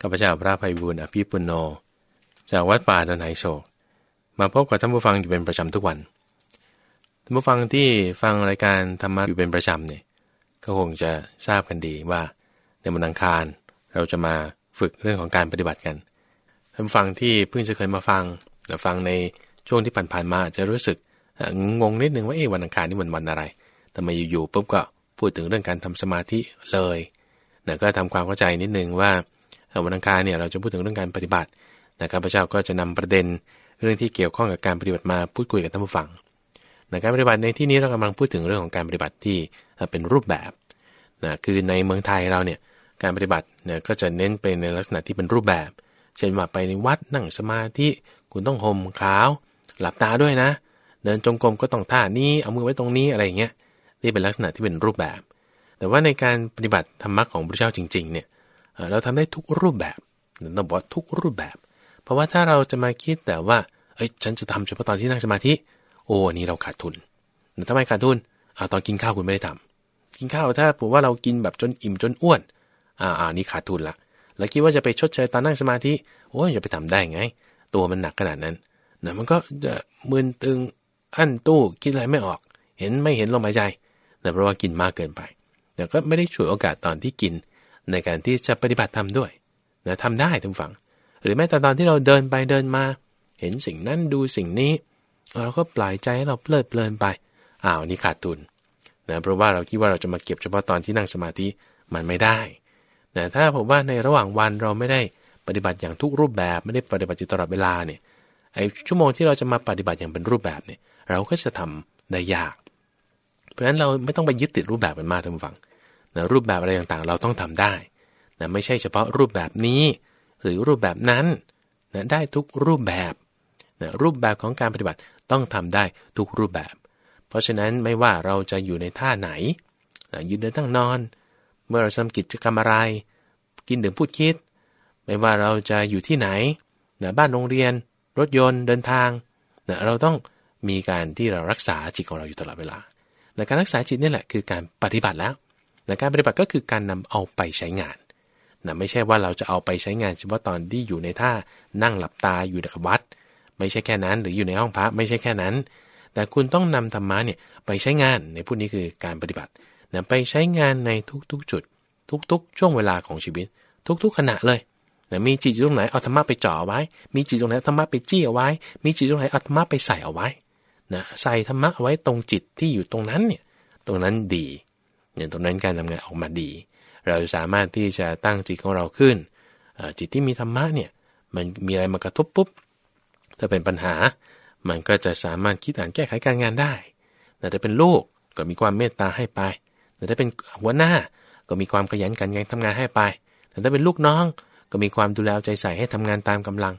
ข้าพเจ้าพระภัยบุญอภิปุโน จากวัดป่าดอนไหโศก มาพบกับท่านผู้ฟังอยู่เป็นประจำทุกวัน ท่านผู้ฟังที่ฟังรายการธรรมะอยู่เป็นประจำเนี่ยก็คงจะทราบกันดีว่าในวันอังคารเราจะมาฝึกเรื่องของการปฏิบัติกัน ท่านผู้ฟังที่เพิ่งจะเคยมาฟังแต่ฟังในช่วงที่ผ่านๆมาจะรู้สึกงงนิดนึงว่าเอ๊ะวันอังคารนี่มันวันอะไรทำไมอยู่ๆปุ๊บก็พูดถึงเรื่องการทำสมาธิเลยนะก็ทำความเข้าใจนิดนึงว่า วันอังคารเนี่ยเราจะพูดถึงเรื่องการปฏิบัตินะครับพระเจ้าก็จะนำประเด็นเรื่องที่เกี่ยวข้องกับการปฏิบัติมาพูดคุยกับท่านผู้ฟังนะการปฏิบัติในที่นี้เรากำลังพูดถึงเรื่องของการปฏิบัติที่เป็นรูปแบบนะคือในเมืองไทยเราเนี่ยการปฏิบัติเนี่ยก็จะเน้นไปในลักษณะที่เป็นรูปแบบ เช่นว่าไปในวัดนั่งสมาธิคุณต้องห่มขาว หลับตาด้วยนะ เดินจงกรมก็ต้องท่านี้เอามือไว้ตรงนี้อะไรอย่างเงี้ยนี่เป็นลักษณะที่เป็นรูปแบบ แต่ว่าในการปฏิบัติธรรมะของพระเจ้าจริงๆเนี่ย เราทำได้ทุกรูปแบบต้องบอกทุกรูปแบบ เพราะว่าถ้าเราจะมาคิดแต่ว่าเอ้ยฉันจะทำเฉพาะตอนที่นั่งสมาธิ โอ้นี้เราขาดทุนแต่ทำไมขาดทุนเอาตอนกินข้าวคุณไม่ได้ทำกินข้าวถ้าผมว่าเรากินแบบจนอิ่มจนอ้วนอ่าอ่านี่ขาดทุนละแล้วคิดว่าจะไปชดเชยตอนนั่งสมาธิโอ้ยจะไปทำได้ไง ตัวมันหนักขนาดนั้นนะมันก็จะมึนตึงอั้นตู้คิดอะไรไม่ออก เห็นไม่เห็นลมหายใจนะเพราะว่ากินมากเกินไป แต่ก็ไม่ได้ช่วยโอกาสตอนที่กิน ในการที่จะปฏิบัติธรรมด้วยนะทำได้ทุกฝัง หรือแม้แต่ตอนที่เราเดินไปเดินมา เห็นสิ่งนั้นดูสิ่งนี้เราก็ปล่อยใจให้เราเพลิดเพลินไปอ้าวนี่ขาดทุนนะเพราะว่าเราคิดว่าเราจะมาเก็บเฉพาะตอนที่นั่งสมาธิมันไม่ได้นะถ้าผมว่าในระหว่างวันเราไม่ได้ปฏิบัติอย่างทุกรูปแบบไม่ได้ปฏิบัติอยู่ตลอดเวลาเนี่ยไอ้ชั่วโมงที่เราจะมาปฏิบัติอย่างเป็นรูปแบบเนี่ยเราก็จะทำได้ยาก เพราะฉะนั้นเราไม่ต้องไปยึดติดรูปแบบมันมากทุกฝัง นะรูปแบบอะไรต่างๆ เราต้องทำได้นะไม่ใช่เฉพาะรูปแบบนี้ หรือรูปแบบนั้นนะได้ทุกรูปแบบนะรูปแบบของการปฏิบัติต้องทำได้ทุกรูปแบบ เพราะฉะนั้นไม่ว่าเราจะอยู่ในท่าไหนนะยืนเดินตั้งนอน เมื่อเราทำกิจกรรมอะไร กินดื่มพูดคิด ไม่ว่าเราจะอยู่ที่ไหนนะบ้านโรงเรียน รถยนต์เดินทางนะเราต้องมีการที่เรารักษาจิตของเราอยู่ตลอดเวลาในการรักษาจิตนี่แหละคือการปฏิบัติแล้ว ในการปฏิบัติก็คือการนำเอาไปใช้งานนะไม่ใช่ว่าเราจะเอาไปใช้งานเฉพาะตอนที่อยู่ในท่านั่งหลับตาอยู่ในวัด ไม่ใช่แค่นั้นหรืออยู่ในห้องพระไม่ใช่แค่นั้น แต่คุณต้องนำธรรมะเนี่ยไปใช้งานในพวกนี้คือการปฏิบัตินะไปใช้งานในทุกๆจุด ทุกๆ ช่วงเวลาของชีวิต ทุกๆ ขณะเลยนะมีจิตตรงไหนเอาธรรมะไปจ่อไว้ มีจิตตรงไหนธรรมะไปจี้เอาไว้ มีจิตตรงไหนเอาธรรมะไปใส่เอาไว้นะใส่ธรรมะเอาไว้ตรงจิตที่อยู่ตรงนั้นเนี่ยตรงนั้นดี เนี่ยตรงนั้นการทำงานออกมาดี เราสามารถที่จะตั้งจิตของเราขึ้น จิตที่มีธรรมะเนี่ยมันมีอะไรมากระทบปุ๊บถ้าเป็นปัญหา มันก็จะสามารถคิดอ่านแก้ไขการงานได้ แต่ถ้าเป็นลูกก็มีความเมตตาให้ไป แต่ถ้าเป็นหัวหน้าก็มีความขยันกันงานทำงานให้ไป แต่ถ้าเป็นลูกน้องก็มีความดูแลใจใส่ให้ทำงานตามกำลัง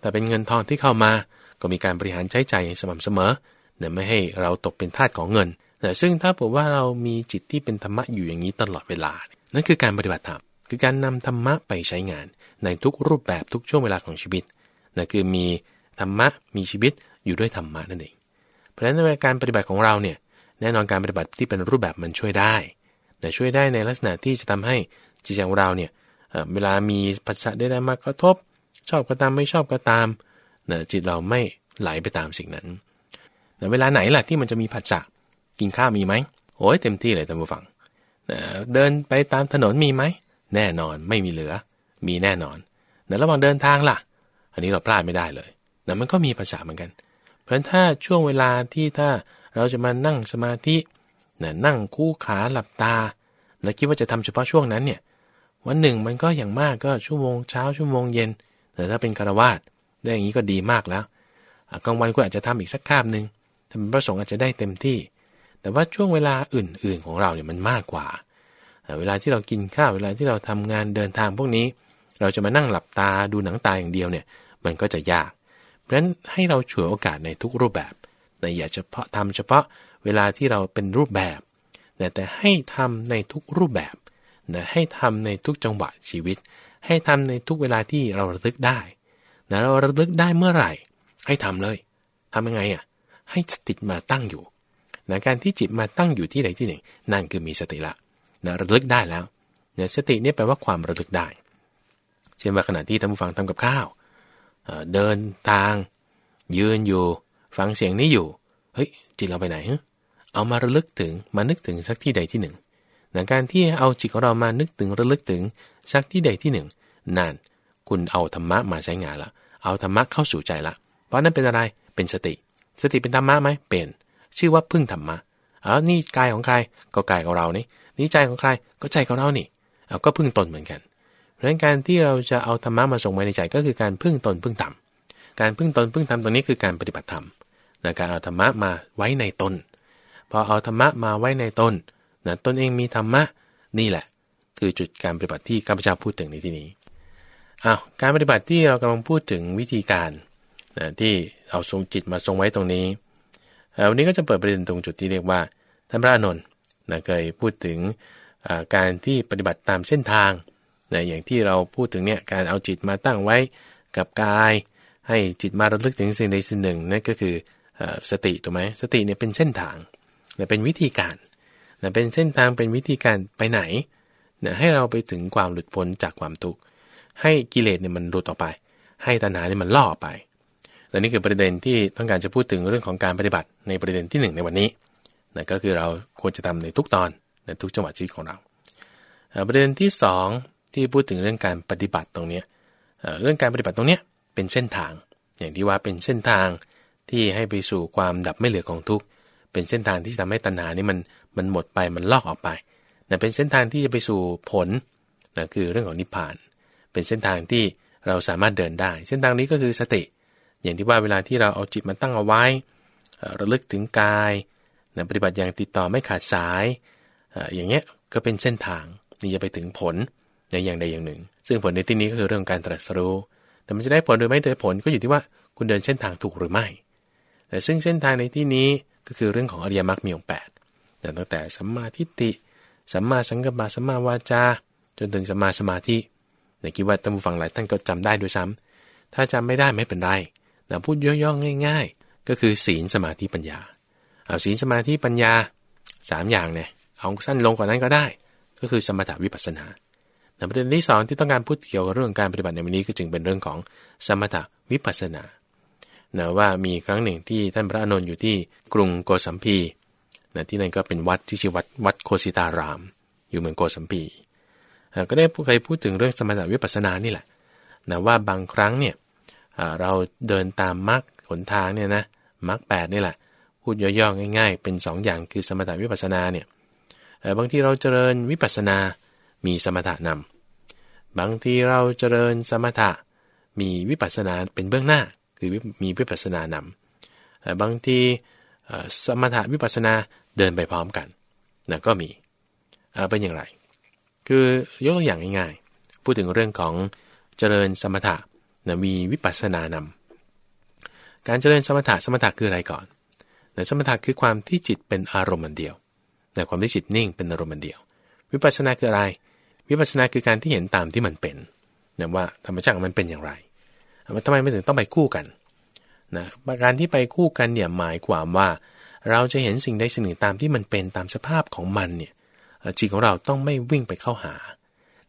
แต่เป็นเงินทองที่เข้ามา ก็มีการบริหารใช้จ่ายอย่างสม่ำเสมอเนี่ยไม่ให้เราตกเป็นทาสของเงิน แต่ซึ่งถ้าบอกว่าเรามีจิตที่เป็นธรรมะอยู่อย่างนี้ตลอดเวลา นั่นคือการปฏิบัติธรรม คือการนำธรรมะไปใช้งาน ในทุกรูปแบบทุกช่วงเวลาของชีวิตนั่นคือมีธรรมะมีชีวิตอยู่ด้วยธรรมะนั่นเอง เพราะฉะนั้นในการปฏิบัติของเราเนี่ยแน่นอนการปฏิบัติที่เป็นรูปแบบมันช่วยได้แต่ช่วยได้ในลักษณะที่จะทำให้จิตใจของเราเนี่ยเวลามีปัจจัยได้มากกระทบ ชอบก็ตามไม่ชอบก็ตามนะจิตเราไม่ไหลไปตามสิ่งนั้นแต่เวลาไหนล่ะที่มันจะมีผัสสะ กินข้าวมีไหมโอ้ยเต็มที่เลยท่านผู้ฟังเดินไปตามถนนมีไหมแน่นอนไม่มีเหลือ มีแน่นอนในระหว่างเดินทางล่ะ อันนี้เราพลาดไม่ได้เลยนะมันก็มีภาษาเหมือนกัน เพราะฉะนั้นถ้าช่วงเวลาที่ถ้าเราจะมานั่งสมาธินะนั่งคู่ขาหลับตา แล้วคิดว่าจะทำเฉพาะช่วงนั้นเนี่ยวันหนึ่งมันก็อย่างมากก็ชั่วโมงเช้าชั่วโมงเย็น แต่ถ้าเป็นคารวาสได้อย่างนี้ก็ดีมากแล้วกลางวันก็อาจจะทำอีกสักคาบหนึ่งถ้าเป็นพระสงฆ์อาจจะได้เต็มที่ แต่ว่าช่วงเวลาอื่น ๆของเราเนี่ยมันมากกว่า เวลาที่เรากินข้าวเวลาที่เราทำงานเดินทางพวกนี้ เราจะมานั่งหลับตาดูหนังตาอย่างเดียวเนี่ยมันก็จะยาก เพราะฉะนั้นให้เราฉวยโอกาสในทุกรูปแบบแต่อย่าเฉพาะทำเฉพาะเวลาที่เราเป็นรูปแบบแต่แต่ให้ทำในทุกรูปแบบนะให้ทำในทุกจังหวะชีวิต ให้ทำในทุกเวลาที่เราระลึกได้นะเราระลึกได้เมื่อไหร่ ให้ทำเลยทำยังไงอะให้สติมาตั้งอยู่ นะการที่จิตมาตั้งอยู่ที่ใดที่หนึ่ง นั่นคือมีสติละนะระลึกได้แล้วนะสตินี่แปลว่าความระลึกได้ เช่นว่าขณะที่ท่านผู้ฟังทำกับข้าว เดินทาง ยืนอยู่ ฟังเสียงนี้อยู่ เฮ้ยจิตเราไปไหน เอามาระลึกถึงมานึกถึงสักที่ใดที่หนึ่งในการที่เอาจิตของเรามานึกถึงระลึกถึงสักที่ใดที่หนึ่งนั่นคุณเอาธรรมะมาใช้งานละ เอาธรรมะเข้าสู่ใจละ เพราะนั้นเป็นอะไร เป็นสติ สติเป็นธรรมะไหมเป็น ชื่อว่าพึ่งธรรมะแล้วนี่กายของใครก็กายของเรานี่นี่ใจของใครก็ใจของเรานี่เอาก็พึ่งตนเหมือนกัน เพราะฉะนั้นการที่เราจะเอาธรรมะมาส่งไว้ในใจก็คือการพึ่งตนพึ่งธรรมการพึ่งตนพึ่งธรรมตรงนี้คือการปฏิบัติธรรมการเอาธรรมะมาไว้ในตน พอเอาธรรมะมาไว้ในตนนะตนเองมีธรรมะนี่แหละ คือจุดการปฏิบัติที่ข้าพเจ้าพูดถึงในที่นี้อ้าวการปฏิบัติที่เรากำลังพูดถึงวิธีการนะที่เอาทรงจิตมาทรงไว้ตรงนี้ วันนี้ก็จะเปิดประเด็นตรงจุดที่เรียกว่าท่านพระอนนท์นะเคยพูดถึงการที่ปฏิบัติตามเส้นทางนะอย่างที่เราพูดถึงเนี่ยการเอาจิตมาตั้งไว้กับกาย ให้จิตมาระลึกถึงสิ่งใดสิ่งหนึ่งนั่นก็คือสติถูกไหมสติเนี่ยเป็นเส้นทางนะเป็นวิธีการนะเป็นเส้นทางเป็นวิธีการไปไหนนะให้เราไปถึงความหลุดพ้นจากความทุกข์ให้กิเลสเนี่ยมันหลุดออกไป ให้ตัณหาเนี่ยมันล่อออกไป และนี่คือประเด็นที่ต้องการจะพูดถึงเรื่องของการปฏิบัติในประเด็นที่ 1 ในวันนี้นะก็คือเราควรจะทำในทุกตอนในทุกจังหวะชีวิตของเราประเด็นที่ 2 ที่พูดถึงเรื่องการปฏิบัติตรงนี้เรื่องการปฏิบัติตรงนี้เป็นเส้นทาง อย่างที่ว่าเป็นเส้นทางที่ให้ไปสู่ความดับไม่เหลือของทุกข์เป็นเส้นทางที่ทำให้ตัณหานี่มันมันหมดไปมันลอกออกไปนะเป็นเส้นทางที่จะไปสู่ผลนะคือเรื่องของนิพพาน เป็นเส้นทางที่เราสามารถเดินได้ เส้นทางนี้ก็คือสติ อย่างที่ว่าเวลาที่เราเอาจิตมาตั้งเอาไว้ระลึกถึงกายนะปฏิบัติอย่างติดต่อไม่ขาดสาย อย่างเงี้ยก็เป็นเส้นทางนี่จะไปถึงผลในอย่างใดอย่างหนึ่ง ซึ่งผลในที่นี้ก็คือเรื่องการตรัสรู้ แต่มันจะได้ผลหรือไม่ได้ผลก็อยู่ที่ว่าคุณเดินเส้นทางถูกหรือไม่ แต่ซึ่งเส้นทางในที่นี้ก็คือเรื่องของอริยมรรคมีองค์แปดตั้งแต่สัมมาทิฏฐิสัมมาสังกัปปะสัมมาวาจา จนถึงสัมมาสมาธิในคิดว่าท่านผู้ฟังหลายท่านก็จำได้ด้วยซ้ำถ้าจำไม่ได้ไม่เป็นไร แต่พูดย่อๆง่าย ๆ ก็คือศีลสมาธิปัญญาเอาศีลสมาธิปัญญา 3 อย่างเนี่ยเอาสั้นลงกว่านั้นก็ได้ ก็คือสมถวิปัสนาแต่ประเด็นที่สองที่ต้องการพูดเกี่ยวกับเรื่องการปฏิบัติในวันนี้ก็จึงเป็นเรื่องของสมถวิปัสนานะว่ามีครั้งหนึ่งที่ท่านพระอนุนอยู่ที่กรุงโกสัมพีนะที่นั่นก็เป็นวัดที่ชื่อวัดวัดโคสิตาราม อยู่เมืองโกสัมพีก็ได้เคยพูดถึงเรื่องสมถวิปัสนานี่แหละนะว่าบางครั้งเนี่ย เราเดินตามมรรคหนทางเนี่ยนะมรรคแปดนี่แหละพูดย่อๆง่าย ๆ เป็น2ออย่างคือสมถะวิปัสนาเนี่ยบางทีเราเจริญวิปัสนา มีสมถะนำบางทีเราเจริญสมถะ มีวิปัสนาเป็นเบื้องหน้า คือมีวิปัสนานำบางทีสมถะวิปัสนาเดินไปพร้อมกันนะก็มีเป็นอย่างไร คือยกตัวอย่างง่ายๆ พูดถึงเรื่องของเจริญสมถะ นะมีวิปัสสนานำการเจริญสมถะสมถะคืออะไรก่อนแต่สมถะคือความที่จิตเป็นอารมณ์ันเดียวแต่ความที่จิตนิ่งเป็นอารมณ์ันเดียว วิปัสสนาคืออะไร วิปัสสนาคือการที่เห็นตามที่มันเป็นนะว่าธรรมชาติมันเป็นอย่างไรทำไมไม่ถึงต้องไปคู่กันนะการที่ไปคู่กันเนี่ยหมายความว่า เราจะเห็นสิ่งใดสิ่งหนึ่งตามที่มันเป็นตามสภาพของมันเนี่ยจิตของเราต้องไม่วิ่งไปเข้าหา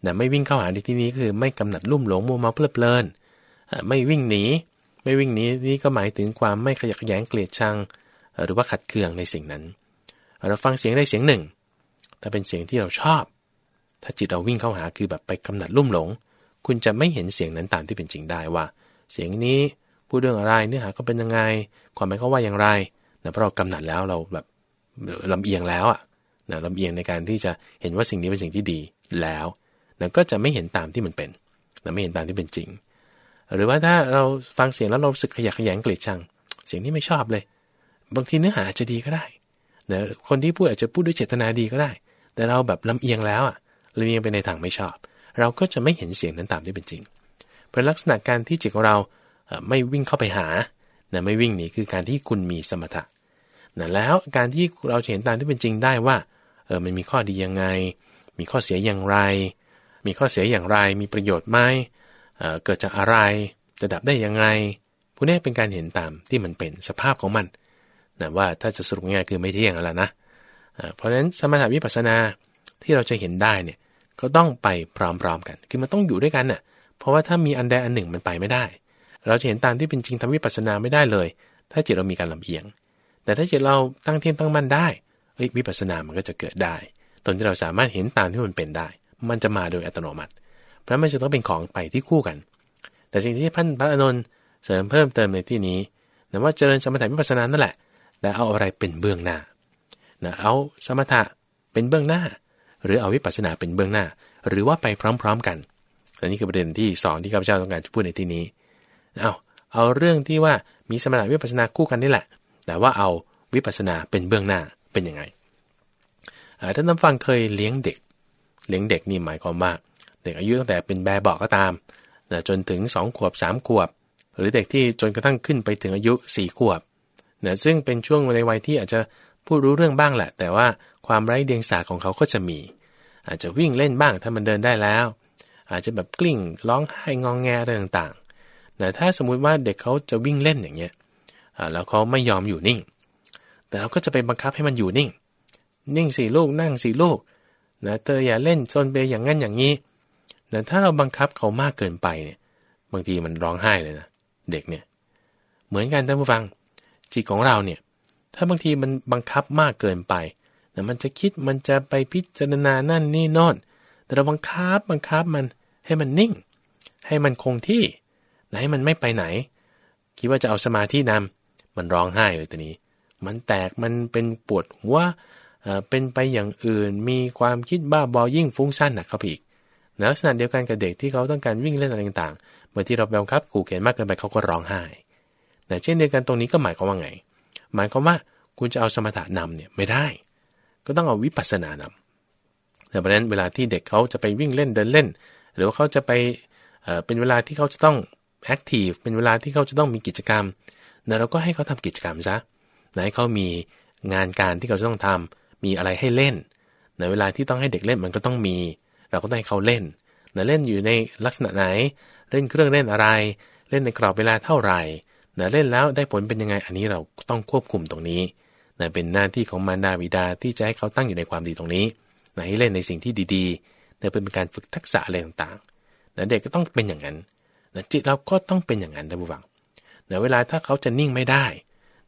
นะไม่วิ่งเข้าหาในที่นี้คือไม่กำหนัดลุ่มหลงมัวเมาเพลิดเพลิน ไม่วิ่งหนี ไม่วิ่งหนีนี่ก็หมายถึงความไม่ขยักขยงเกลียดชัง หรือว่าขัดเคืองในสิ่งนั้น เราฟังเสียงได้เสียงหนึ่งถ้าเป็นเสียงที่เราชอบ ถ้าจิตเราวิ่งเข้าหาคือแบบไปกำหนัดลุ่มหลง คุณจะไม่เห็นเสียงนั้นตามที่เป็นจริงได้ว่า เสียงนี้พูดเรื่องอะไรเนื้อหาก็เป็นยังไง ความหมายเขาว่าอย่างไรนะเพราะเรากำหนัดแล้วเราแบบลำเอียงแล้วอะนะลำเอียงในการที่จะเห็นว่าสิ่งนี้เป็นสิ่งที่ดีแล้วนะก็จะไม่เห็นตามที่มันเป็นนะไม่เห็นตามที่เป็นจริง หรือว่าถ้าเราฟังเสียงแล้วเราสึกขยักขยงเกลียดชัง เสียงที่ไม่ชอบเลย บางทีเนื้อหาจะดีก็ได้นะคนที่พูดอาจจะพูดด้วยเจตนาดีก็ได้ แต่เราแบบลำเอียงแล้วอะลำเอียงไปในทางไม่ชอบ เราก็จะไม่เห็นเสียงนั้นตามที่เป็นจริงเป็นลักษณะการที่จิตของเราไม่วิ่งเข้าไปหานะไม่วิ่งหนีคือการที่คุณมีสมถะนะแล้วการที่เราเห็นตามที่เป็นจริงได้ว่าเออมันมีข้อดียังไง มีข้อเสียอย่างไร มีข้อเสียอย่างไร มีประโยชน์ไหม เกิดจากอะไรจะดับได้ยังไงพวกนี้เป็นการเห็นตามที่มันเป็นสภาพของมันนะว่าถ้าจะสรุปง่ายคือไม่เที่ยงแล้วนะเพราะฉะนั้นสมถะวิปัสสนาที่เราจะเห็นได้เนี่ยก็ต้องไปพร้อมๆกัน คือมันต้องอยู่ด้วยกันน่ะเพราะว่าถ้ามีอันใดอันหนึ่งมันไปไม่ได้ เราจะเห็นตามที่เป็นจริงทำวิปัสสนาไม่ได้เลย ถ้าจิตเรามีการลำเอียง แต่ถ้าจิตเราตั้งเที่ยงตั้งมั่นได้วิปัสสนามันก็จะเกิดได้ ตนที่เราสามารถเห็นตามที่มันเป็นได้ มันจะมาโดยอัตโนมัติ เพราะมันจะต้องเป็นของไปที่คู่กัน แต่สิ่งที่พันพระอนุนเสริมเพิ่มเติมในที่นี้นะว่าเจริญสมถะวิปัสสนานั่นแหละ แต่เอาอะไรเป็นเบื้องหน้านะเอาสมถะเป็นเบื้องหน้า หรือเอาวิปัสสนาเป็นเบื้องหน้า หรือว่าไปพร้อมๆกันอันนี้คือประเด็นที่2ที่ข้าพเจ้าต้องการจะพูดในที่นี้เอาเอาเรื่องที่ว่ามีสมถะวิปัสสนาคู่กันนี่แหละ แต่ว่าเอาวิปัสสนาเป็นเบื้องหน้าเป็นยังไงท่านน้ำฟังเคยเลี้ยงเด็ก เลี้ยงเด็กนี่หมายความว่า เด็กอายุตั้งแต่เป็นแบบบอกก็ตามนะจนถึง 2 ขวบ 3 ขวบ หรือเด็กที่จนกระทั่งขึ้นไปถึงอายุ 4 ขวบนะซึ่งเป็นช่วงในวัยที่อาจจะพูดรู้เรื่องบ้างแหละ แต่ว่าความไร้เดียงสาของเขาก็จะมี อาจจะวิ่งเล่นบ้างถ้ามันเดินได้แล้ว อาจจะแบบกลิ้งร้องไห้งองแงอะไรต่างๆนะถ้าสมมุติว่าเด็กเขาจะวิ่งเล่นอย่างเงี้ยแล้วเขาไม่ยอมอยู่นิ่ง แต่เราก็จะไปบังคับให้มันอยู่นิ่ง นิ่งสี่ลูกนั่งสี่ลูกนะเธออย่าเล่นโซนเบอย่างงั้นอย่างนี้ นะถ้าเราบังคับเขามากเกินไปเนี่ย บางทีมันร้องไห้เลยนะเด็กเนี่ย เหมือนกันท่านผู้ฟัง จิตของเราเนี่ย ถ้าบางทีมันบังคับมากเกินไปนะมันจะคิดมันจะไปพิจารณานั่นนี่นอนแต่เราบังคับบังคับมันให้มันนิ่ง ให้มันคงที่ให้มันไม่ไปไหน คิดว่าจะเอาสมาธินำมันร้องไห้เลยตัวนี้ มันแตกมันเป็นปวดหัวเป็นไปอย่างอื่น มีความคิดบ้าบอยิ่งฟุ้งซ่านหนักเข้าไปอีก ลักษณะเดียวกันกับเด็กที่เขาต้องการวิ่งเล่นอะไรต่างๆเมื่อที่เราบังคับขู่เข็นมากเกินไปเขาก็ร้องไห้แต่เช่นเดียวกันตรงนี้ก็หมายความว่าไง หมายความว่าคุณจะเอาสมถะนำเนี่ยไม่ได้ ก็ต้องเอาวิปัสสนานำแต่เพราะนั้นเวลาที่เด็กเขาจะไปวิ่งเล่นเดินเล่น หรือว่าเขาจะไปเป็นเวลาที่เขาจะต้องแอคทีฟเป็นเวลาที่เขาจะต้องมีกิจกรรมเราก็ให้เขาทำกิจกรรมซะให้เขามีงานการที่เขาจะต้องทำมีอะไรให้เล่นในเวลาที่ต้องให้เด็กเล่นมันก็ต้องมี เราก็ต้องให้เขาเล่นนะเล่นอยู่ในลักษณะไหน เล่นเครื่องเล่นอะไร เล่นในกรอบเวลาเท่าไหร่นะเล่นแล้วได้ผลเป็นยังไงอันนี้เราต้องควบคุมตรงนี้นะเป็นหน้าที่ของมารดาบิดาที่จะให้เขาตั้งอยู่ในความดีตรงนี้นะให้เล่นในสิ่งที่ดีๆนะเป็นการฝึกทักษะอะไรต่างๆนะเด็กก็ต้องเป็นอย่างนั้นนะจิตเราก็ต้องเป็นอย่างนั้นท่านผู้ฟังนะเวลาถ้าเขาจะนิ่งไม่ได้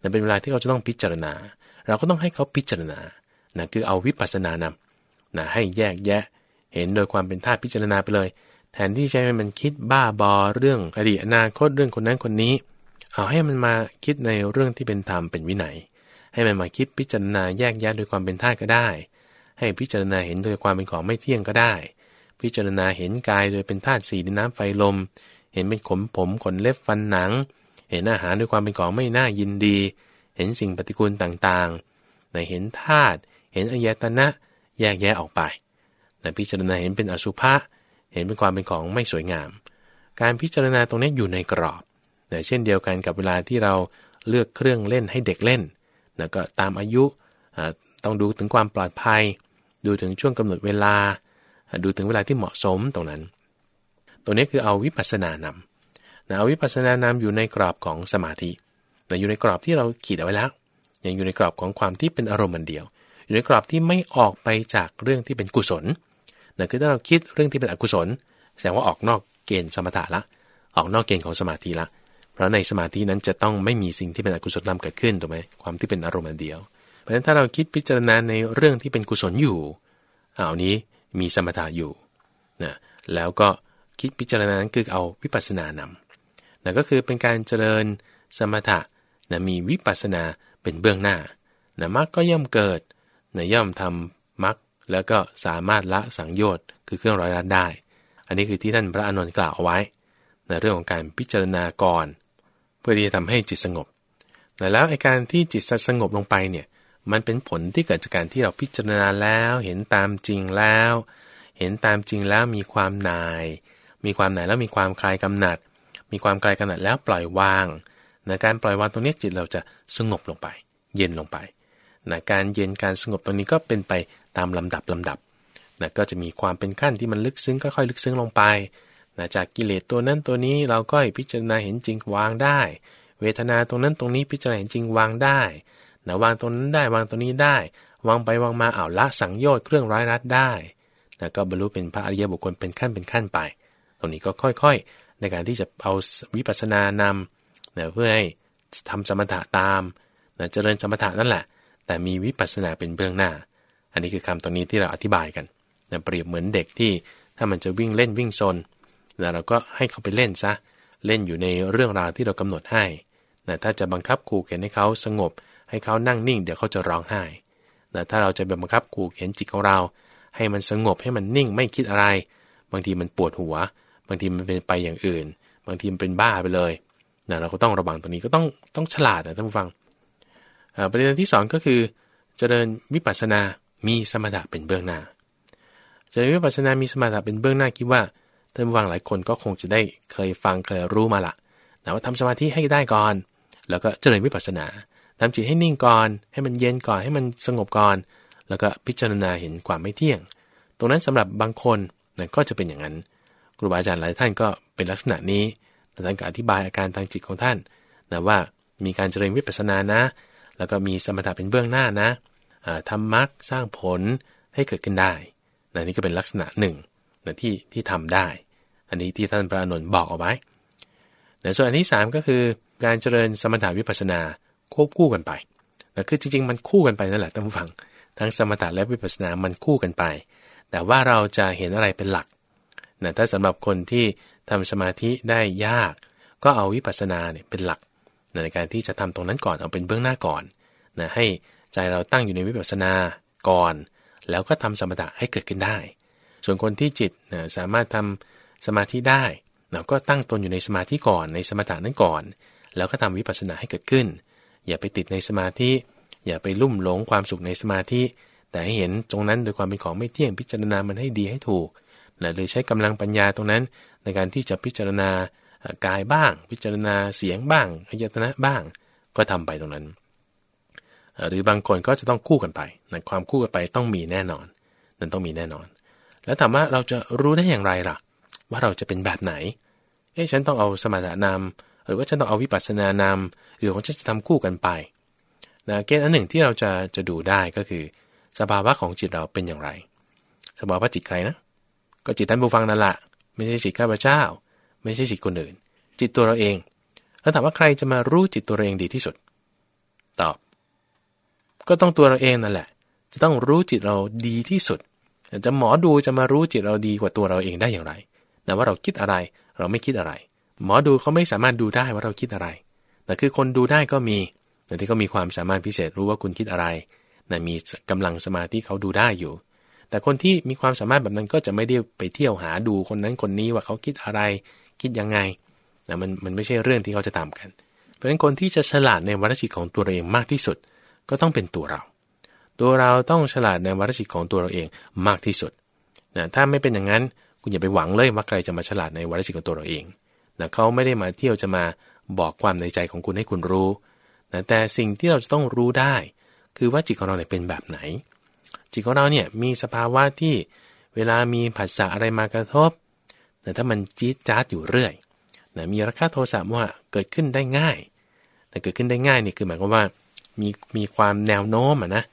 นะเป็นเวลาที่เขาจะต้องพิจารณา เราก็ต้องให้เขาพิจารณานะคือเอาวิปัสสนานำนะให้แยกแยะ เห็นโดยความเป็นธาตุพิจารณาไปเลย แทนที่จะให้มันคิดบ้าบอเรื่องอดีตอนาคตเรื่องคนนั้นคนนี้ เอาให้มันมาคิดในเรื่องที่เป็นธรรมเป็นวินัย ให้มันมาคิดพิจารณาแยกแยะโดยความเป็นธาตุก็ได้ ให้พิจารณาเห็นโดยความเป็นของไม่เที่ยงก็ได้ พิจารณาเห็นกายโดยเป็นธาตุสี่ดินน้ำไฟลม เห็นเป็นขนผมขนเล็บฟันหนัง เห็นอาหารด้วยความเป็นของไม่น่ายินดี เห็นสิ่งปฏิกูลต่างๆในเห็นธาตุเห็นอายตนะแยกแยะออกไป แต่พิจารณาเห็นเป็นอสุภะเห็นเป็นความเป็นของไม่สวยงาม การพิจารณาตรงนี้อยู่ในกรอบแต่เช่นเดียวกันกับเวลาที่เราเลือกเครื่องเล่นให้เด็กเล่นนะก็ตามอายุต้องดูถึงความปลอดภัย ดูถึงช่วงกำหนดเวลา ดูถึงเวลาที่เหมาะสมตรงนั้น ตรงนี้คือเอาวิปัสสนานำนะเอาวิปัสสนานำอยู่ในกรอบของสมาธินะอยู่ในกรอบที่เราขีดเอาไว้แล้ว ยังอยู่ในกรอบของความที่เป็นอารมณ์มันเดียว อยู่ในกรอบที่ไม่ออกไปจากเรื่องที่เป็นกุศล นั่นคือถ้าเราคิดเรื่องที่เป็นอกุศล แสดงว่าออกนอกเกณฑ์สมถะละ ออกนอกเกณฑ์ของสมาธิละ เพราะในสมาธินั้นจะต้องไม่มีสิ่งที่เป็นอกุศลนำเกิดขึ้นถูกไหมความที่เป็นอารมณ์เดียว เพราะฉะนั้นถ้าเราคิดพิจารณาในเรื่องที่เป็นกุศลอยู่อานี้มีสมถะอยู่นะแล้วก็คิดพิจารณานั้นคือเอาวิปัสสนานำนั่นก็คือเป็นการเจริญสมถะนะมีวิปัสสนาเป็นเบื้องหน้านะมรรคก็ย่อมเกิดนย่อมทำมรรค แล้วก็สามารถละสังโยชน์คือเครื่องร้อยรัดได้ อันนี้คือที่ท่านพระอานนท์กล่าวเอาไว้ ในเรื่องของการพิจารณาก่อน เพื่อที่จะทำให้จิตสงบ แต่แล้วไอ้การที่จิตสงบลงไปเนี่ยมันเป็นผลที่เกิดจากการที่เราพิจารณาแล้วเห็นตามจริงแล้ว เห็นตามจริงแล้วมีความนาย มีความหนายแล้วมีความคลายกำหนัด มีความคลายกำหนัดแล้วปล่อยวางในการปล่อยวางตรงนี้จิตเราจะสงบลงไป เย็นลงไปนะการเย็นการสงบตรงนี้ก็เป็นไป ตามลำดับลำดับนะก็จะมีความเป็นขั้นที่มันลึกซึ้งค่อยๆลึกซึ้งลงไปนะจากกิเลสตัวนั้นตัวนี้เราก็พิจารณาเห็นจริงวางได้ เวทนาตรงนั้นตรงนี้พิจารณาเห็นจริงวางได้นะวางตรงนั้นได้วางตรงนี้ได้ วางไปวางมาอ่าวละสังโยชน์เครื่องร้ายรัดได้นะก็บรรลุเป็นพระอริยบุคคลเป็นขั้นเป็นขั้นไป ตรงนี้ก็ค่อยๆ ในการที่จะเอาวิปัสสนานำนะเพื่อให้ทำสมถะตามนะเจริญสมถะนั่นแหละ แต่มีวิปัสสนาเป็นเบื้องหน้า อันนี้คือคำตรงนี้ที่เราอธิบายกันนะเปรียบเหมือนเด็กที่ถ้ามันจะวิ่งเล่นวิ่งซนนะเราก็ให้เขาไปเล่นซะ เล่นอยู่ในเรื่องราวที่เรากำหนดให้นะถ้าจะบังคับขู่เข็นให้เขาสงบ ให้เขานั่งนิ่ง เดี๋ยวเขาจะร้องไห้นะถ้าเราจะบังคับขู่เข็นจิตของเรา ให้มันสงบให้มันนิ่งไม่คิดอะไร บางทีมันปวดหัว บางทีมันเป็นไปอย่างอื่น บางทีมันเป็นบ้าไปเลยนะเราก็ต้องระวังตรงนี้ก็ต้องต้องฉลาดนะท่านผู้ฟังประเด็นที่ 2 ก็คือ เจริญวิปัสสนา มีสมถะเป็นเบื้องหน้าเจริญวิปัสสนามีสมถะเป็นเบื้องหน้าคิดว่าท่านผู้ฟังหลายคนก็คงจะได้เคยฟังเคยรู้มาละนะว่าทำสมาธิให้ได้ก่อน แล้วก็เจริญวิปัสสนาทำจิตให้นิ่งก่อน ให้มันเย็นก่อนให้มันสงบก่อน แล้วก็พิจารณาเห็นความไม่เที่ยง ตรงนั้นสำหรับบางคนนะก็จะเป็นอย่างนั้นครูบาอาจารย์หลายท่านก็เป็นลักษณะนี้แต่ท่านก็อธิบายอาการทางจิตของท่านนะว่ามีการเจริญวิปัสสนานะ แล้วก็มีสมถะเป็นเบื้องหน้านะ ทำมรรคสร้างผลให้เกิดขึ้นได้นะนี่ก็เป็นลักษณะหนึ่งนะที่ที่ทำได้ อันนี้ที่ท่านพระอนุนบอกเอาไว้นะส่วนอันที่ 3 ก็คือการเจริญสมถะวิปัสสนาควบคู่กันไปนะคือจริงๆ มันคู่กันไปนั่นแหละท่านผู้ฟัง ทั้งสมถะและวิปัสสนามันคู่กันไป แต่ว่าเราจะเห็นอะไรเป็นหลักนะถ้าสำหรับคนที่ทำสมาธิได้ยาก ก็เอาวิปัสสนาเนี่ยเป็นหลักในการที่จะทำตรงนั้นก่อนเอาเป็นเบื้องหน้าก่อนนะให้ ใจเราตั้งอยู่ในวิปัสสนาก่อน แล้วก็ทำสมถะให้เกิดขึ้นได้ ส่วนคนที่จิตนะสามารถทำสมาธิได้เราก็ตั้งตนอยู่ในสมาธิก่อนในสมถะนั้นก่อน แล้วก็ทำวิปัสสนาให้เกิดขึ้น อย่าไปติดในสมาธิ อย่าไปลุ่มหลงความสุขในสมาธิ แต่ให้เห็นตรงนั้นโดยความเป็นของไม่เที่ยงพิจารณามันให้ดีให้ถูกนะเลยใช้กำลังปัญญาตรงนั้น ในการที่จะพิจารณากายบ้าง พิจารณาเสียงบ้างอายตนะบ้าง ก็ทำไปตรงนั้น หรือบางคนก็จะต้องคู่กันไปนะความคู่กันไปต้องมีแน่นอน นั่นต้องมีแน่นอน แล้วถามว่าเราจะรู้ได้อย่างไรล่ะ ว่าเราจะเป็นแบบไหน เอ๊ะฉันต้องเอาสมถะนำหรือว่าฉันต้องเอาวิปัสสนานำหรือว่าฉันจะทำคู่กันไปนะเกณฑ์อันหนึ่งที่เราจะจะดูได้ก็คือ สภาวะของจิตเราเป็นอย่างไร สภาวะจิตใครนะ ก็จิตท่านผู้ฟังนั่นแหละไม่ใช่จิตข้าพเจ้า ไม่ใช่จิตคนอื่น จิตตัวเราเอง แล้วถามว่าใครจะมารู้จิตตัวเราเองดีที่สุด ตอบ ก็ต้องตัวเราเองนั่นแหละ จะต้องรู้จิตเราดีที่สุด จะหมอดูจะมารู้จิตเราดีกว่าตัวเราเองได้อย่างไรนะว่าเราคิดอะไรเราไม่คิดอะไร หมอดูเขาไม่สามารถดูได้ว่าเราคิดอะไรแต่คือคนดูได้ก็มีแต่ที่เขามีความสามารถพิเศษรู้ว่าคุณคิดอะไรนะมีกำลังสมาธิเขาดูได้อยู่ แต่คนที่มีความสามารถแบบนั้นก็จะไม่ได้ไปเที่ยวหาดูคนนั้นคนนี้ว่าเขาคิดอะไร คิดยังไงนะมันมันไม่ใช่เรื่องที่เขาจะทำกัน เพราะฉะนั้นคนที่จะฉลาดในวัฏจิตของตัวเราเองมากที่สุด ก็ต้องเป็นตัวเรา ตัวเราต้องฉลาดในวัฏจิตของตัวเราเองมากที่สุดนะถ้าไม่เป็นอย่างนั้นคุณอย่าไปหวังเลยว่าใครจะมาฉลาดในวัฏจิตของตัวเราเองนะเขาไม่ได้มาเที่ยวจะมาบอกความในใจของคุณให้คุณรู้นะแต่สิ่งที่เราจะต้องรู้ได้ คือว่าจิตของเราเนี่ยเป็นแบบไหน จิตของเราเนี่ยมีสภาวะที่เวลามีผัสสะอะไรมากระทบแต่ถ้ามันจี๊ดจ๊าดอยู่เรื่อยนะมีราคาโทสะว่าเกิดขึ้นได้ง่าย แต่เกิดขึ้นได้ง่ายนี่คือหมายความว่า มีมีความแนวโน้มอะนะ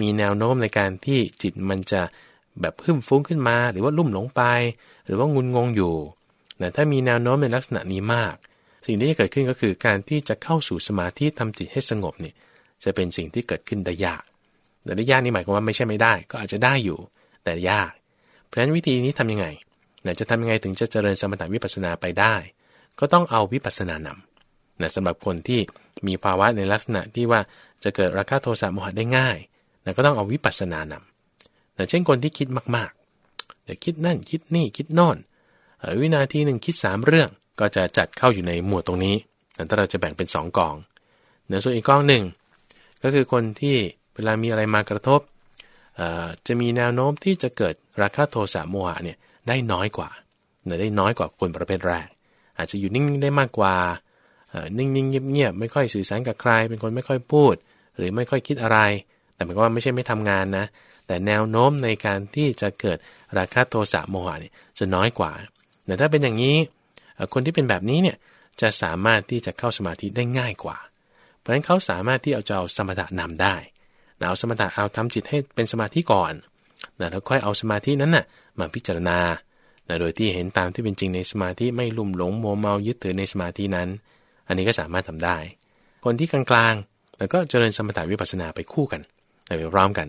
มีแนวโน้มในการที่จิตมันจะแบบพึ่มฟุ้งขึ้นมา หรือว่าลุ่มหลงไป หรือว่างุนงงอยู่นะถ้ามีแนวโน้มในลักษณะนี้มาก สิ่งที่จะเกิดขึ้นก็คือการที่จะเข้าสู่สมาธิทำจิตให้สงบเนี่ยจะเป็นสิ่งที่เกิดขึ้นได้ยาก แต่ได้ยากนี่หมายความว่าไม่ใช่ไม่ได้ ก็อาจจะได้อยู่ แต่ยาก เพราะฉะนั้นวิธีนี้ทํำยังไงไหนจะทำยังไงถึงจะเจริญสมถะวิปัสสนาไปได้ ก็ต้องเอาวิปัสสนานำ นะสำหรับคนที่มีภาวะในลักษณะที่ว่าจะเกิดราคะโทสะโมหะได้ง่ายนะก็ต้องเอาวิปัสสนานำนะเช่นคนที่คิดมากๆเดี๋ยวคิดนั่นคิดนี่คิดน่นวินาทีหนึ่งคิด 3 เรื่องก็จะจัดเข้าอยู่ในหมวดตรงนี้แต่ถ้าเราจะแบ่งเป็น 2กองนะส่วนอีกกองหนึ่งก็คือคนที่เวลามีอะไรมากระทบจะมีแนวโน้มที่จะเกิดราคะโทสะโมหะเนี่ยได้น้อยกว่าได้น้อยกว่าคนประเภทแรก อาจจะอยู่นิ่งๆได้มากกว่า นิ่งๆเงียบๆไม่ค่อยสื่อสารกับใคร เป็นคนไม่ค่อยพูด หรือไม่ค่อยคิดอะไร แต่หมายความว่าไม่ใช่ไม่ทำงานนะ แต่แนวโน้มในการที่จะเกิดราคะโทสะโมหะเนี่ยจะน้อยกว่าแต่ถ้าเป็นอย่างนี้คนที่เป็นแบบนี้เนี่ยจะสามารถที่จะเข้าสมาธิได้ง่ายกว่า เพราะฉะนั้นเขาสามารถที่เอาจะเอาสมถะนำได้เอาสมถะเอาทำจิตให้เป็นสมาธิก่อนนะแล้วค่อยเอาสมาธินั้นนะ่ะมาพิจารณานะโดยที่เห็นตามที่เป็นจริงในสมาธิไม่ลุ่มหลงโมเมายึดถือในสมาธินั้น อันนี้ก็สามารถทำได้ คนที่กลางๆแล้วก็เจริญสมถะวิปัสสนาไปคู่กันไปพร้อมกัน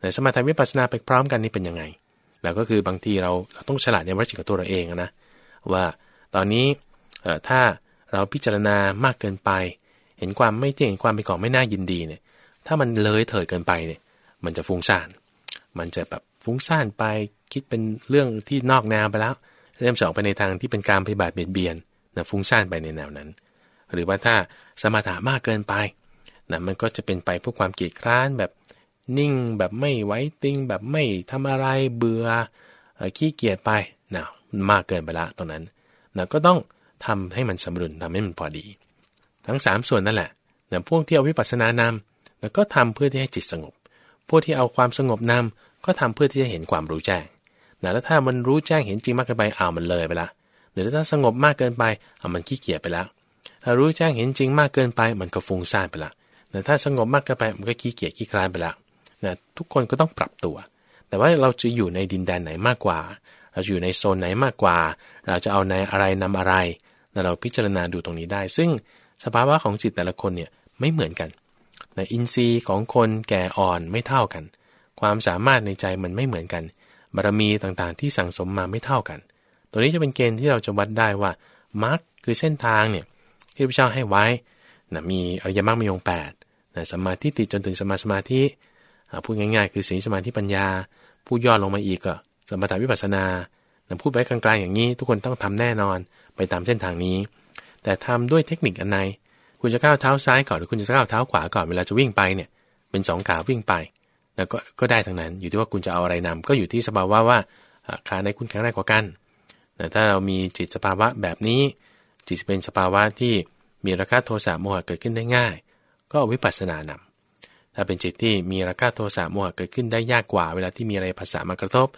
แต่สมถะวิปัสสนาไปพร้อมกันนี่เป็นยังไง แล้วก็คือบางทีเราเราต้องฉลาดในวจิตของตัวเราเองนะว่าตอนนี้ถ้าเราพิจารณามากเกินไป เห็นความไม่เที่ยงเห็นความเป็นของไม่น่ายินดีเนี่ยถ้ามันเลยเถิดเกินไปเนี่ยมันจะฟุ้งซ่าน มันจะแบบฟุ้งซ่านไปคิดเป็นเรื่องที่นอกแนวไปแล้ว เริ่มสองไปในทางที่เป็นการปฏิบัติเบียดเบียนนะฟุ้งซ่านไปในแนวนั้น หรือว่าถ้าสมถะมากเกินไปนะมันก็จะเป็นไปพวกความเกียดคร้านแบบนิ่งแบบไม่ไว้ติงแบบไม่ทำอะไรเบื่อขี้เกียจไปนะมากเกินไปละตรงนั้นนะก็ต้องทำให้มันสมดุลทำให้มันพอดี ทั้ง 3 ส่วนนั่นแหละนะพวกที่เอาวิปัสสนานำแล้วก็ทำเพื่อที่ให้จิตสงบ พวกที่เอาความสงบนำก็ทำเพื่อที่จะเห็นความรู้แจ้งนะแล้วถ้ามันรู้แจ้งเห็นจริงมากเกินไปอ้าวมันเลยไปละหรือถ้าสงบมากเกินไปเอามันขี้เกียจไปแล้ว รู้แจ้งเห็นจริงมากเกินไปมันก็ฟุ้งซ่านไปละแต่ถ้าสงบมากเกินไปมันก็ขี้เกียจขี้คลานไปละนะทุกคนก็ต้องปรับตัว แต่ว่าเราจะอยู่ในดินแดนไหนมากกว่า เราจะอยู่ในโซนไหนมากกว่า เราจะเอาในอะไรนำอะไรนะเราพิจารณาดูตรงนี้ได้ ซึ่งสภาวะของจิตแต่ละคนเนี่ยไม่เหมือนกันนะอินทรีย์ของคนแก่อ่อนไม่เท่ากัน ความสามารถในใจมันไม่เหมือนกัน บารมีต่างๆ ที่สั่งสมมาไม่เท่ากัน ตัวนี้จะเป็นเกณฑ์ที่เราจะวัดได้ว่ามรรคคือเส้นทางเนี่ย ที่พระเจ้าให้ไว้นะมีอริยมรรคมีองค์8นะสมาธิติดจนถึงสมาสมาธิพูดง่ายๆ คือศีสมาธิปัญญาพูดย่อลงมาอีกก็สมถาวิปัสสนาพูดไปกลางๆอย่างนี้ ทุกคนต้องทำแน่นอนไปตามเส้นทางนี้ แต่ทำด้วยเทคนิคอันไหนคุณจะก้าวเท้าซ้ายก่อนหรือคุณจะก้าวเท้าขวาก่อนเวลาจะวิ่งไปเนี่ยเป็นสองขาวิ่งไปแล้วก็ก็ได้ทั้งนั้นอยู่ที่ว่าคุณจะเอาอะไรนำก็อยู่ที่สภาวะว่าขาในคุณแข็งแรงกว่ากันแต่ถ้าเรามีจิตสภาวะแบบนี้ จิตเป็นสภาวะที่มีราคะโทสะโมหะเกิดขึ้นได้ง่าย ก็วิปัสสนานำถ้าเป็นจิตที่มีราคะโทสะโมหะเกิดขึ้นได้ยากกว่า เวลาที่มีอะไรภาษามากระทบ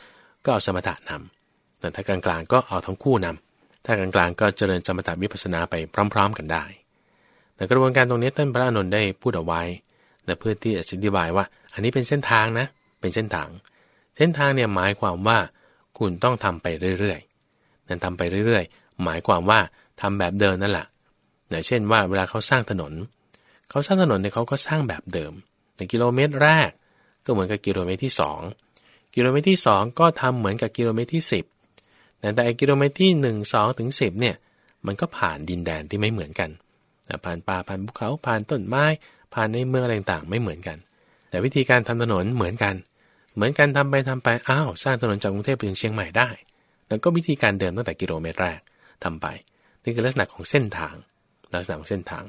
ก็เอาสมถะนำแต่ถ้ากลางๆก็เอาทั้งคู่นำถ้ากลางๆก็เจริญสมถะวิปัสสนาไปพร้อม ๆ กันได้ แต่กระบวนการตรงนี้ท่านพระอนุนได้พูดเอาไว้แต่เพื่อที่จะอธิบายว่า อันนี้เป็นเส้นทางนะ เป็นเส้นทาง เส้นทางเนี่ยหมายความว่า คุณต้องทำไปเรื่อยๆ นั่นทำไปเรื่อยๆ หมายความว่า ทำแบบเดิมนั่นแหละเช่นว่าเวลาเขาสร้างถนน เขาสร้างถนนเนี่ยเขาก็สร้างแบบเดิมแต่กิโลเมตรแรก ก็เหมือนกับกิโลเมตรที่ 2 กิโลเมตรที่ 2 ก็ทำเหมือนกับกิโลเมตรที่ 10แต่แต่กิโลเมตรที่ 1 2ถึง10เนี่ยมันก็ผ่านดินแดนที่ไม่เหมือนกัน ผ่านป่าผ่านภูเขาผ่านต้นไม้ ผ่านในเมืองอะไรต่างๆไม่เหมือนกัน แต่วิธีการทำถนนเหมือนกัน เหมือนกันทำไปทำไปอ้าวสร้างถนนจากกรุงเทพไปถึงเชียงใหม่ได้ แล้วก็วิธีการเดิมตั้งแต่กิโลเมตรแรกทำไป นี่คือลักษณะของเส้นทาง ลักษณะของเส้นทาง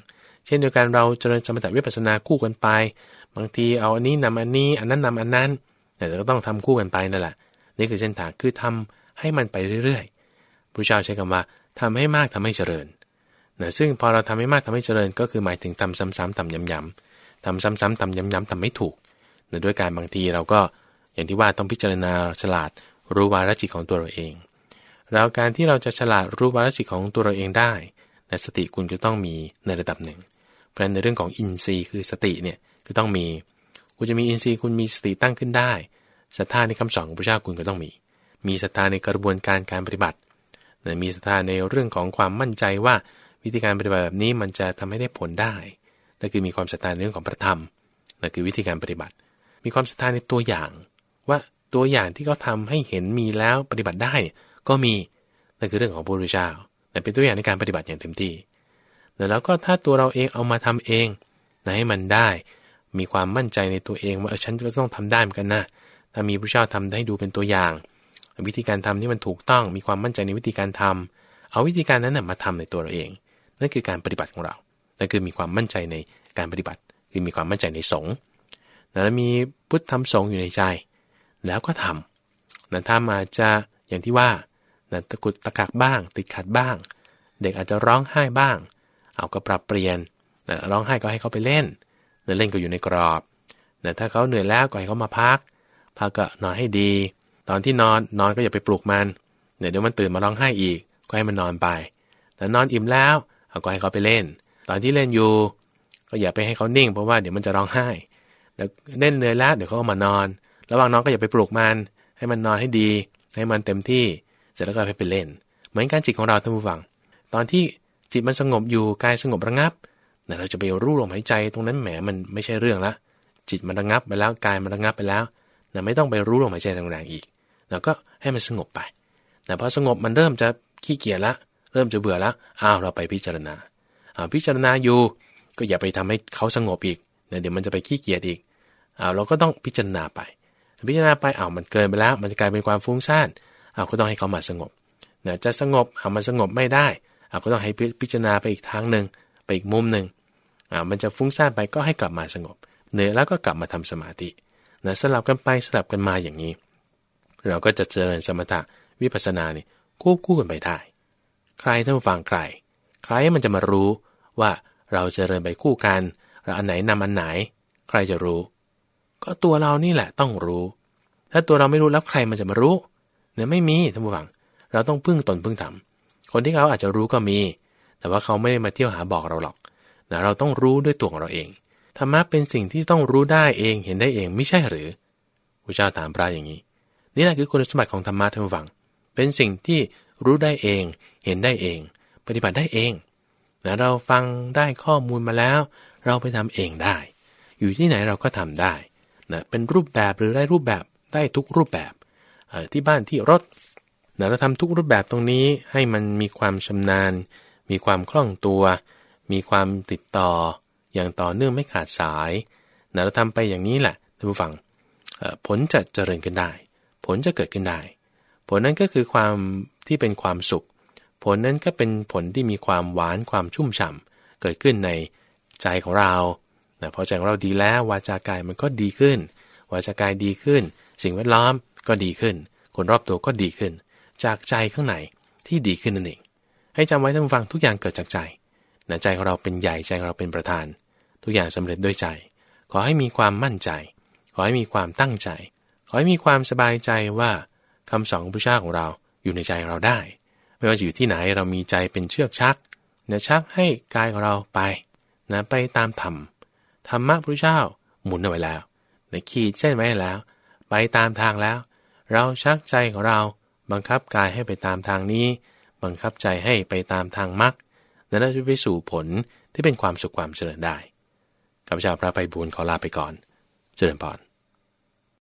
เช่นเดียวกันเราเจริญสมถะวิปัสสนาคู่กันไป บางทีเอาอันนี้นำอันนี้ อันนั้นนำอันนั้น แต่ก็ต้องทำคู่กันไปนั่นแหละ นี่คือเส้นทาง คือทำให้มันไปเรื่อยๆพระเจ้าใช้คำว่าทำให้มากทำให้เจริญนะซึ่งพอเราทำให้มากทำให้เจริญ ก็คือหมายถึงทำซ้ำๆทำย้ำๆทำซ้ำๆทำย้ำๆทำไม่ถูกนะด้วยการบางทีเราก็อย่างที่ว่าต้องพิจารณาฉลาดรู้วาระจิตของตัวเราเอง แล้วการที่เราจะฉลาดรู้วาระจิตของตัวเราเองได้ในสติคุณก็ต้องมีในระดับหนึ่ง เพราะในเรื่องของอินทรีย์คือสติเนี่ยคือต้องมี คุณจะมีอินทรีย์คุณมีสติตั้งขึ้นได้ศรัทธาในคำสอนของพระเจ้าคุณก็ต้องมี มีศรัทธาในกระบวนการการปฏิบัติมีศรัทธาในเรื่องของความมั่นใจว่าวิธีการปฏิบัติแบบนี้มันจะทำให้ได้ผลได้นั่นคือมีความศรัทธาในเรื่องของพระธรรมนั่นคือวิธีการปฏิบัติ มีความศรัทธาในตัวอย่าง ว่าตัวอย่างที่เขาทาให้เห็นมีแล้วปฏิบัติได้ ก็มีนั่นคือเรื่องของพระพุทธเจ้าแต่เป็นตัวอย่างในการปฏิบัติอย่างเต็มที่แล้วก็ถ้าตัวเราเองเอามาทำเองให้มันได้ มีความมั่นใจในตัวเองว่าเออฉันก็ต้องทำได้เหมือนกันนะถ้ามีพระเจ้าทำให้ดูเป็นตัวอย่าง วิธีการทำที่มันถูกต้องมีความมั่นใจในวิธีการทำเอาวิธีการนั้นนะมาทำในตัวเราเอง นั่นคือการปฏิบัติของเรานั่นคือมีความมั่นใจในการปฏิบัติ คือมีความมั่นใจในสงฆ์แล้วมีพุทธธรรมสงฆ์อยู่ในใจ แล้วก็ทำนะถ้ามาจะอย่างที่ว่า นะตะกุดตะกักบ้าง ติดขัดบ้าง เด็กอาจจะร้องไห้บ้าง เอาก็ปรับเปลี่ยนนะร้องไห้ก็ให้เขาไปเล่นเดินเล่นก็อยู่ในกรอบแต่ถ้าเขาเหนื่อยแล้วก็ให้เขามาพัก พักก็นอนให้ดี ตอนที่นอนนอนก็อย่าไปปลุกมันเดี๋ยวมันตื่นมาร้องไห้อีก ก็ให้มันนอนไปแต่นอนอิ่มแล้วเอาก็ให้เขาไปเล่น ตอนที่เล่นอยู่ ก็อย่าไปให้เขานิ่งเพราะว่าเดี๋ยวมันจะร้องไห้แล้วเล่นเหนื่อยแล้วเดี๋ยวเขาก็มานอน ระหว่างนองก็อย่าไปปลุกมัน ให้มันนอนให้ดี ให้มันเต็มที่ เสร็จแล้วก็ให้ไปเล่น เหมือนการจิตของเราท่านผู้ฟัง ตอนที่จิตมันสงบอยู่กายสงบระงับแต่เราจะไปรู้ลมหายใจตรงนั้นแหมมันไม่ใช่เรื่องละจิตมันระงับไปแล้วกายมันระงับไปแล้วนะไม่ต้องไปรู้ลมหายใจแรงๆอีกเราก็ให้มันสงบไปแต่พอสงบมันเริ่มจะขี้เกียจละ เริ่มจะเบื่อละอ้าวเราไปพิจารณาอ่าพิจารณาอยู่ก็อย่าไปทำให้เขาสงบอีกเดี๋ยวมันจะไปขี้เกียจอีกอ้าวเราก็ต้องพิจารณาไป พิจารณาไปอ้าวมันเกินไปแล้ว มันจะกลายเป็นความฟุ้งซ่าน อ้าก็ต้องให้เขามาสงบนี่จะสงบอ้ามันสงบไม่ได้อ้าก็ต้องให้พิจารณาไปอีกทางหนึ่งไปอีกมุมหนึ่งอ่ามันจะฟุ้งซ่านไปก็ให้กลับมาสงบเหนื่อยแล้วก็กลับมาทำสมาธินะสลับกันไปสลับกันมาอย่างนี้ เราก็จะเจริญสมถะวิปัสสนานี่ควบคู่กันไปได้ ใครท่านฟังใคร ใครมันจะมารู้ว่าเราจริญไปคู่กันเราอันไหนนำอันไหน ใครจะรู้ ก็ตัวเรานี่แหละต้องรู้ ถ้าตัวเราไม่รู้แล้วใครมันจะมารู้ เนี่ยไม่มีท่านผู้ฟัง เราต้องพึ่งตนพึ่งทำคนที่เขาอาจจะรู้ก็มี แต่ว่าเขาไม่ได้มาเที่ยวหาบอกเราหรอกนะเราต้องรู้ด้วยตัวของเราเองธรรมะเป็นสิ่งที่ต้องรู้ได้เองเห็นได้เองไม่ใช่หรือพระเจ้าถามพระอย่างนี้ นี่แหละคือคุณสมบัติของธรรมะท่านผู้ฟัง เป็นสิ่งที่รู้ได้เอง เห็นได้เอง ปฏิบัติได้เองนะเราฟังได้ข้อมูลมาแล้ว เราไปทำเองได้ อยู่ที่ไหนเราก็ทำได้นะเป็นรูปแบบหรือได้รูปแบบได้ทุกรูปแบบ ที่บ้านที่รถนะเราทำทุกรูปแบบตรงนี้ให้มันมีความชำนาญ มีความคล่องตัว มีความติดต่อ อย่างต่อเนื่องไม่ขาดสายนะเราทำไปอย่างนี้แหละท่านผู้ฟังผลจะเจริญขึ้นได้ ผลจะเกิดขึ้นได้ ผลนั้นก็คือความที่เป็นความสุข ผลนั้นก็เป็นผลที่มีความหวานความชุ่มฉ่าเกิดขึ้นในใจของเรานะพอใจของเราดีแล้ววาจากายมันก็ดีขึ้น วาจากายดีขึ้น สิ่งแวดล้อม ก็ดีขึ้น คนรอบตัวก็ดีขึ้น จากใจข้างในที่ดีขึ้นนั่นเองให้จำไว้ท่านฟังทุกอย่างเกิดจากใจนะใจของเราเป็นใหญ่ใจของเราเป็นประธาน ทุกอย่างสำเร็จด้วยใจ ขอให้มีความมั่นใจ ขอให้มีความตั้งใจ ขอให้มีความสบายใจว่าคำสอนของพระเจ้าของเราอยู่ในใจของเราได้ ไม่ว่าอยู่ที่ไหนเรามีใจเป็นเชือกชักนะชักให้กายของเราไปนะไปตามธรรมธรรมะพระเจ้าหมุนเอาไว้แล้วนะขีดเส้นไว้แล้ว ไปตามทางแล้ว เราชักใจของเรา บังคับกายให้ไปตามทางนี้ บังคับใจให้ไปตามทางมรรคนั้นจะไปสู่ผลที่เป็นความสุขความเจริญได้ข้าพเจ้าพระไปบุญขอลาไปก่อน เจริญพร